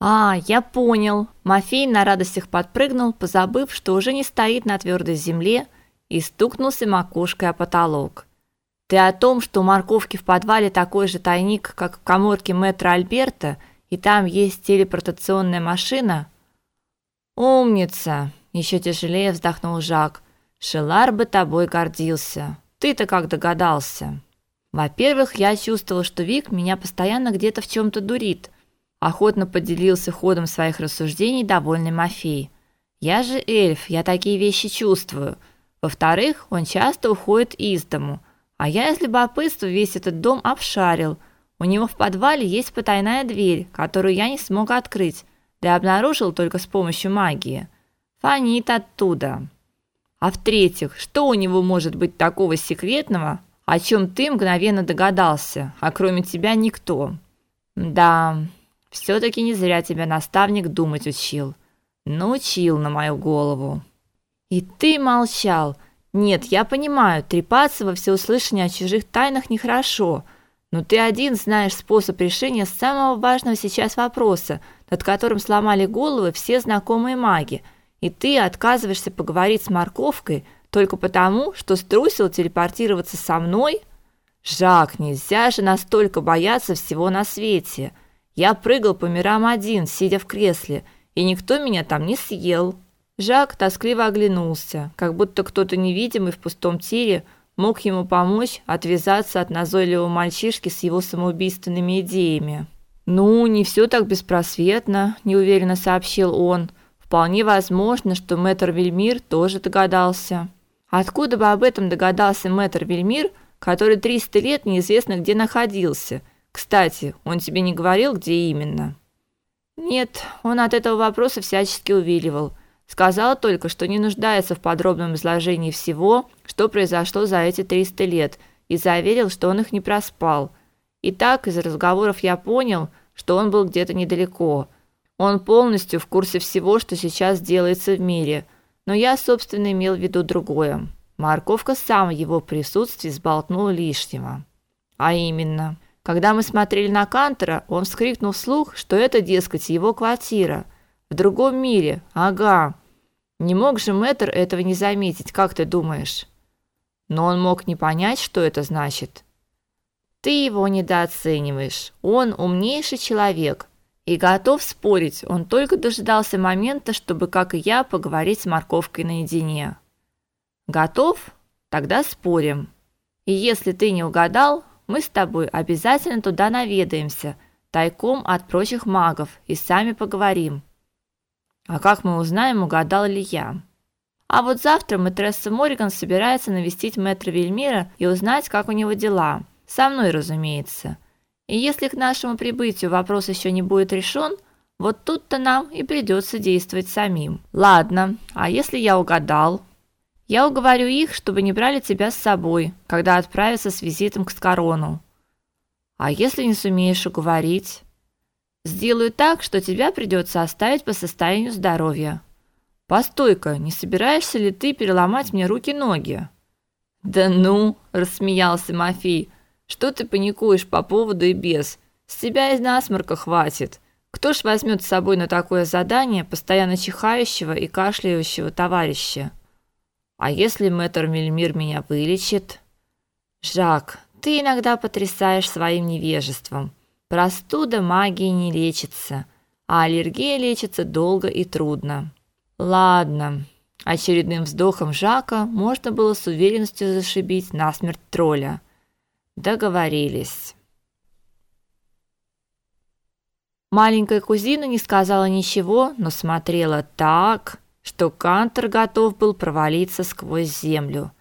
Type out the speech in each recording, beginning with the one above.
А, я понял. Мафей на радостях подпрыгнул, позабыв, что уже не стоит на твердой земле, и стукнулся макушкой о потолок. Ты о том, что у морковки в подвале такой же тайник, как в каморке мэтра Альберта, и там есть телепортационная машина? Умница, еще тяжелее вздохнул Жак. Шелар бы тобой гордился. Ты-то как догадался? Во-первых, я чувствовал, что Вик меня постоянно где-то в чем то дурит охотно поделился ходом своих рассуждений довольный Мафей. Я же эльф, я такие вещи чувствую. Во-вторых, он часто уходит из дому, а я из любопытства весь этот дом обшарил. У него в подвале есть потайная дверь, которую я не смог открыть, да обнаружил только с помощью магии. Фонит оттуда. А в-третьих, что у него может быть такого секретного, о чем ты мгновенно догадался, а кроме тебя никто? Да, все таки не зря тебя наставник думать учил. Научил на мою голову. И ты молчал. Нет, я понимаю, трепаться во всеуслышание о чужих тайнах нехорошо, но ты один знаешь способ решения самого важного сейчас вопроса, над которым сломали головы все знакомые маги, и ты отказываешься поговорить с морковкой только потому, что струсил телепортироваться со мной? Жак, нельзя же настолько бояться всего на свете. Я прыгал по мирам один, сидя в кресле, и никто меня там не съел. Жак тоскливо оглянулся, как будто кто-то невидимый в пустом тире мог ему помочь отвязаться от назойливого мальчишки с его самоубийственными идеями. Ну, не все так беспросветно, неуверенно сообщил он. Вполне возможно, что мэтр Вельмир тоже догадался. Откуда бы об этом догадался мэтр Вельмир, который 300 лет неизвестно где находился кстати, он тебе не говорил, где именно? Нет, он от этого вопроса всячески увиливал. Сказал только, что не нуждается в подробном изложении всего, что произошло за эти 300 лет, и заверил, что он их не проспал. И так из разговоров я понял, что он был где-то недалеко. Он полностью в курсе всего, что сейчас делается в мире. Но я, собственно, имел в виду другое. Морковка сам в его присутствии сболтнул лишнего. А именно, когда мы смотрели на Кантера, он вскрикнул вслух, что это, дескать, его квартира. В другом мире. Ага. Не мог же Мэтр этого не заметить, как ты думаешь? Но он мог не понять, что это значит. Ты его недооцениваешь. Он умнейший человек. И готов спорить, он только дожидался момента, чтобы, как и я, поговорить с морковкой наедине. Готов? Тогда спорим. И если ты не угадал, мы с тобой обязательно туда наведаемся, тайком от прочих магов, и сами поговорим. А как мы узнаем, угадал ли я? А вот завтра мэтресса Мориган собирается навестить мэтра Вельмира и узнать, как у него дела. Со мной, разумеется. И если к нашему прибытию вопрос еще не будет решен, вот тут-то нам и придется действовать самим. Ладно, а если я угадал, я уговорю их, чтобы не брали тебя с собой, когда отправятся с визитом к Скорону. А если не сумеешь уговорить, сделаю так, что тебя придется оставить по состоянию здоровья. Постой-ка, не собираешься ли ты переломать мне руки-ноги? Да ну, рассмеялся Мафий. Что ты паникуешь по поводу и без? С тебя из насморка хватит. Кто ж возьмет с собой на такое задание постоянно чихающего и кашляющего товарища? А если мэтр Мельмир меня вылечит? Жак, ты иногда потрясаешь своим невежеством. Простуда магией не лечится, а аллергия лечится долго и трудно. Ладно. Очередным вздохом Жака можно было с уверенностью зашибить насмерть тролля. Договорились. Маленькая кузина не сказала ничего, но смотрела так, что Кантер готов был провалиться сквозь землю.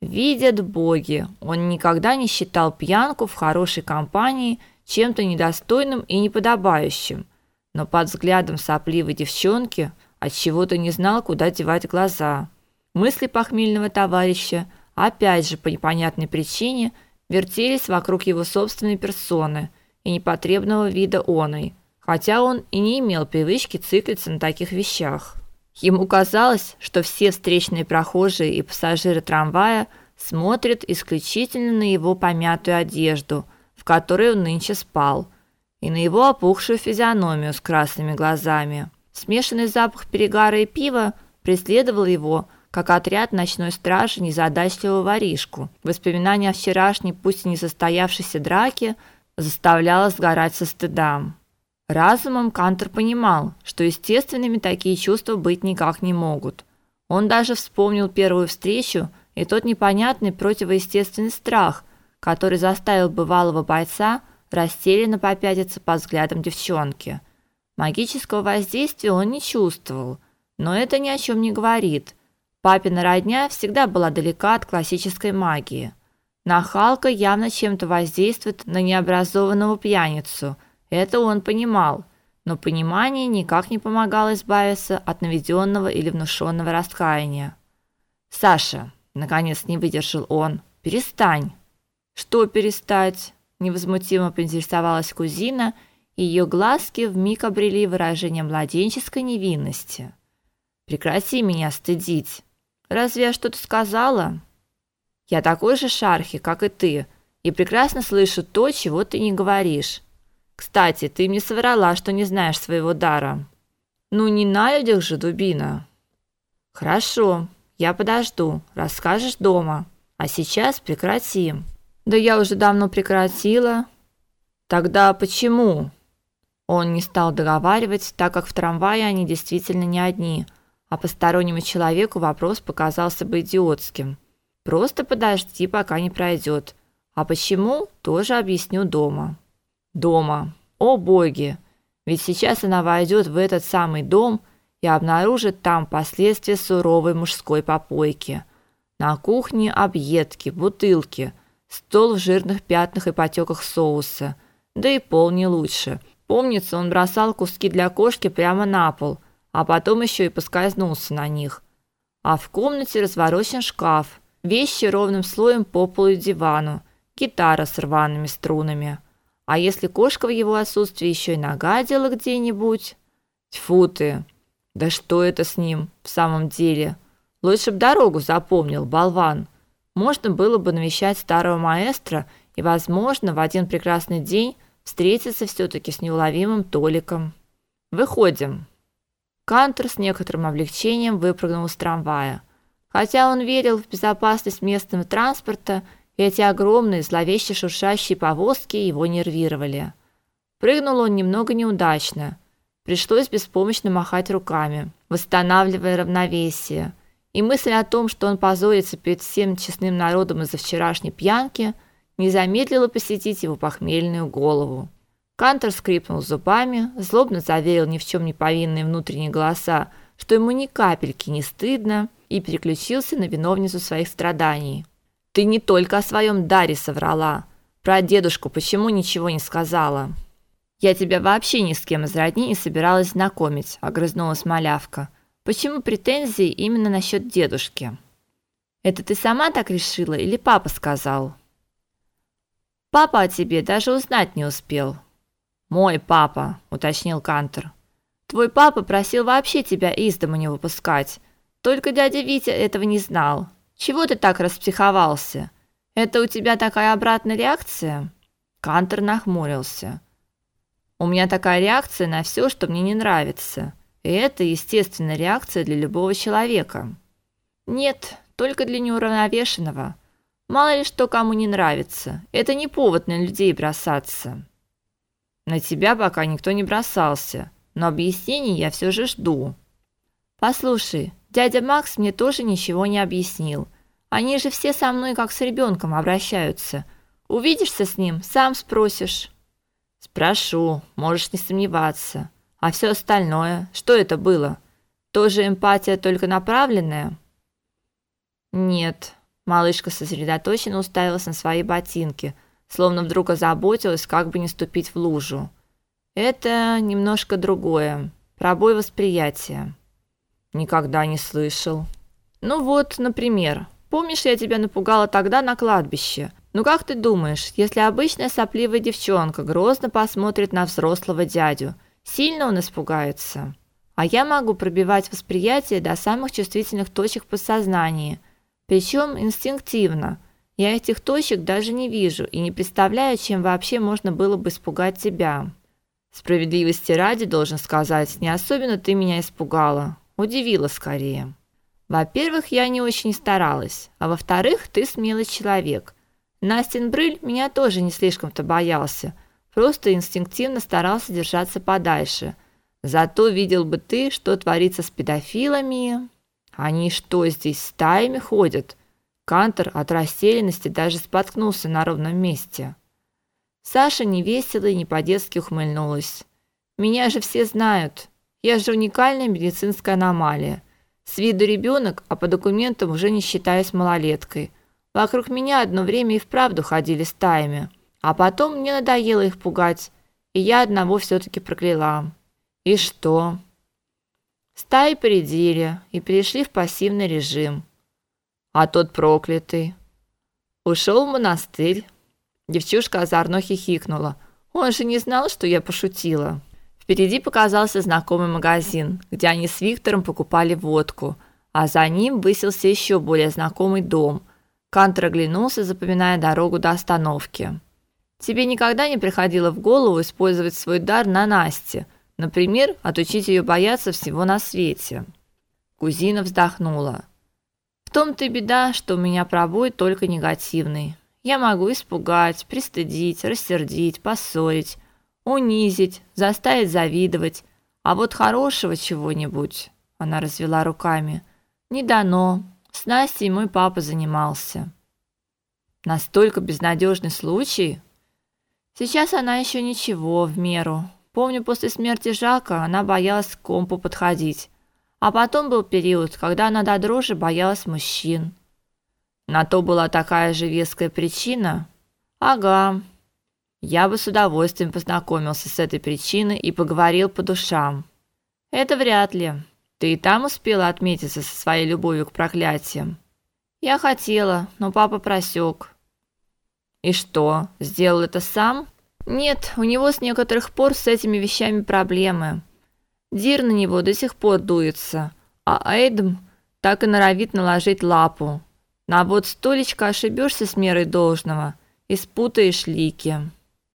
Видят боги, он никогда не считал пьянку в хорошей компании чем-то недостойным и неподобающим, но под взглядом сопливой девчонки от чего-то не знал, куда девать глаза. Мысли похмельного товарища, опять же по непонятной причине, вертелись вокруг его собственной персоны и непотребного вида оной, хотя он и не имел привычки циклиться на таких вещах. Ему казалось, что все встречные прохожие и пассажиры трамвая смотрят исключительно на его помятую одежду, в которой он нынче спал, и на его опухшую физиономию с красными глазами. Смешанный запах перегара и пива преследовал его, как отряд ночной стражи незадачливого воришку. Воспоминание о вчерашней, пусть и не состоявшейся драке, заставляло сгорать со стыда. Разумом Кантер понимал, что естественными такие чувства быть никак не могут. Он даже вспомнил первую встречу и тот непонятный противоестественный страх, который заставил бывалого бойца растерянно попятиться по взглядам девчонки. Магического воздействия он не чувствовал, но это ни о чем не говорит. Папина родня всегда была далека от классической магии. Нахалка явно чем-то воздействует на необразованного пьяницу – это он понимал, но понимание никак не помогало избавиться от наведенного или внушенного раскаяния. Саша, наконец не выдержал он. Перестань. Что перестать? невозмутимо поинтересовалась кузина, и ее глазки вмиг обрели выражение младенческой невинности. Прекрати меня стыдить. Разве я что-то сказала? Я такой же шархи, как и ты, и прекрасно слышу то, чего ты не говоришь. Кстати, ты мне соврала, что не знаешь своего дара. Ну не на людях же, дубина. Хорошо, я подожду. Расскажешь дома. А сейчас прекрати. Да я уже давно прекратила. Тогда почему? Он не стал договаривать, так как в трамвае они действительно не одни, а постороннему человеку вопрос показался бы идиотским. Просто подожди, пока не пройдет. А почему, тоже объясню дома. Дома. О боги! Ведь сейчас она войдет в этот самый дом и обнаружит там последствия суровой мужской попойки. На кухне объедки, бутылки, стол в жирных пятнах и потеках соуса. Да и пол не лучше. Помнится, он бросал куски для кошки прямо на пол, а потом еще и поскользнулся на них. А в комнате разворочен шкаф, вещи ровным слоем по полу и дивану, гитара с рваными струнами. А если кошка в его отсутствии еще и нагадила где-нибудь? Тьфу ты. Да что это с ним в самом деле? Лучше б дорогу запомнил, болван. Можно было бы навещать старого маэстро и, возможно, в один прекрасный день встретиться все таки с неуловимым Толиком. Выходим. Кантер с некоторым облегчением выпрыгнул из трамвая. Хотя он верил в безопасность местного транспорта эти огромные, зловеще шуршащие повозки его нервировали. Прыгнул он немного неудачно. Пришлось беспомощно махать руками, восстанавливая равновесие. И мысль о том, что он позорится перед всем честным народом из-за вчерашней пьянки, не замедлила посетить его похмельную голову. Кантер скрипнул зубами, злобно заверил ни в чем не повинные внутренние голоса, что ему ни капельки не стыдно, и переключился на виновницу своих страданий. Ты не только о своем даре соврала. Про дедушку почему ничего не сказала? Я тебя вообще ни с кем из родни не собиралась знакомить, огрызнулась малявка. Почему претензии именно насчет дедушки? Это ты сама так решила или папа сказал? Папа о тебе даже узнать не успел. Мой папа, уточнил Кантер. Твой папа просил вообще тебя из дома не выпускать. Только дядя Витя этого не знал. Чего ты так распсиховался? Это у тебя такая обратная реакция? Кантер нахмурился. У меня такая реакция на все, что мне не нравится. И это естественная реакция для любого человека. Нет, только для неуравновешенного. Мало ли что кому не нравится. Это не повод на людей бросаться. На тебя пока никто не бросался, но объяснений я все же жду. Послушай, дядя Макс мне тоже ничего не объяснил. Они же все со мной как с ребенком обращаются. Увидишься с ним, сам спросишь. Спрошу, можешь не сомневаться. А все остальное, что это было? Тоже эмпатия только направленная? Нет. Малышка сосредоточенно уставилась на свои ботинки, словно вдруг озаботилась, как бы не ступить в лужу. Это немножко другое. Пробой восприятия. Никогда не слышал. Ну вот, например, Помнишь, я тебя напугала тогда на кладбище? Ну как ты думаешь, если обычная сопливая девчонка грозно посмотрит на взрослого дядю, сильно он испугается? А я могу пробивать восприятие до самых чувствительных точек подсознания, причем инстинктивно. Я этих точек даже не вижу и не представляю, чем вообще можно было бы испугать тебя. Справедливости ради должен сказать, не особенно ты меня испугала, удивила скорее. Во-первых, я не очень старалась, а во-вторых, ты смелый человек. Настин Брыль меня тоже не слишком-то боялся, просто инстинктивно старался держаться подальше. Зато видел бы ты, что творится с педофилами. Они что, здесь стаями ходят? Кантер от растерянности даже споткнулся на ровном месте. Саша невесело и не по-детски ухмыльнулась. Меня же все знают. Я же уникальная медицинская аномалия. С виду ребенок, а по документам уже не считаюсь малолеткой. Вокруг меня одно время и вправду ходили стаями, а потом мне надоело их пугать, и я одного все таки прокляла. И что? Стаи поредели и перешли в пассивный режим. А тот проклятый ушел в монастырь. Девчушка озорно хихикнула. Он же не знал, что я пошутила. Впереди показался знакомый магазин, где они с Виктором покупали водку, а за ним высился еще более знакомый дом. Кантер оглянулся, запоминая дорогу до остановки. Тебе никогда не приходило в голову использовать свой дар на Насте, например, отучить ее бояться всего на свете? Кузина вздохнула. В том-то и беда, что у меня пробой только негативный. Я могу испугать, пристыдить, рассердить, поссорить, унизить, заставить завидовать, а вот хорошего чего-нибудь, она развела руками. Не дано. С Настей мой папа занимался. Настолько безнадежный случай. Сейчас она еще ничего, в меру. Помню, после смерти Жака она боялась к компу подходить. А потом был период, когда она до дрожи боялась мужчин. На то была такая же веская причина. Ага. Я бы с удовольствием познакомился с этой причиной и поговорил по душам. Это вряд ли. Ты и там успела отметиться со своей любовью к проклятиям. Я хотела, но папа просек. И что, сделал это сам? Нет, у него с некоторых пор с этими вещами проблемы. Дир на него до сих пор дуется, а Эйдм так и норовит наложить лапу. На вот столечко ошибешься с мерой должного и спутаешь лики.